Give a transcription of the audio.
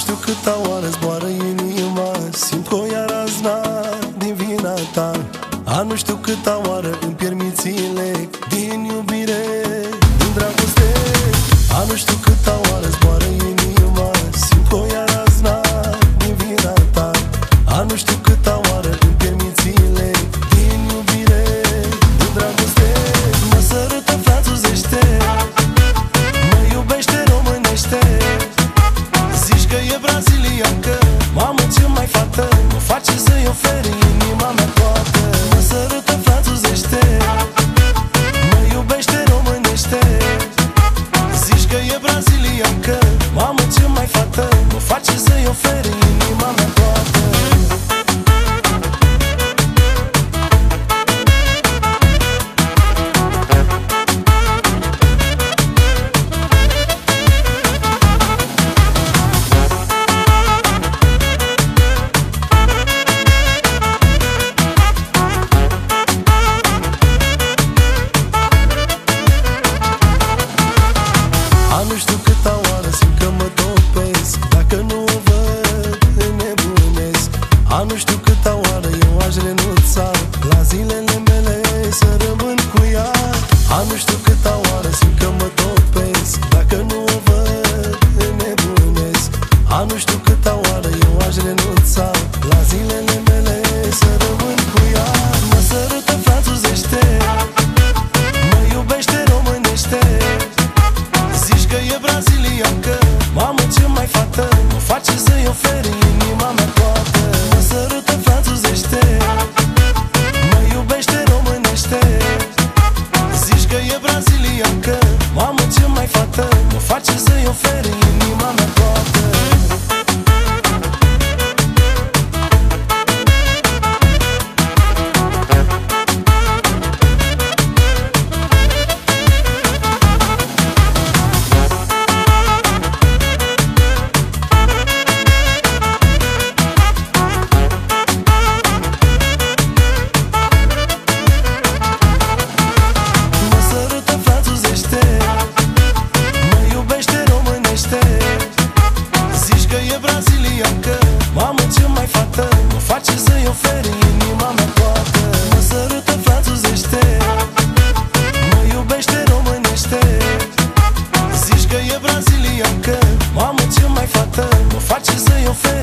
câta oară zboară inima. Simt că o ia razna din vina ta. A nu știu câta oară nu știu câta oară simt că mă topesc. Dacă nu o văd, înnebunesc A nu știu câta oară eu aș renunța. La zilele mele să rămân cu ea. A nu știu câta oară simt că mă topesc. Dacă nu o văd, înnebunesc A nu știu câta oferi inima mea toată. Mă sărută franțuzește Mă iubește românește. Zici că e braziliancă. Mamă ce mai fată. Mă face să-i oferi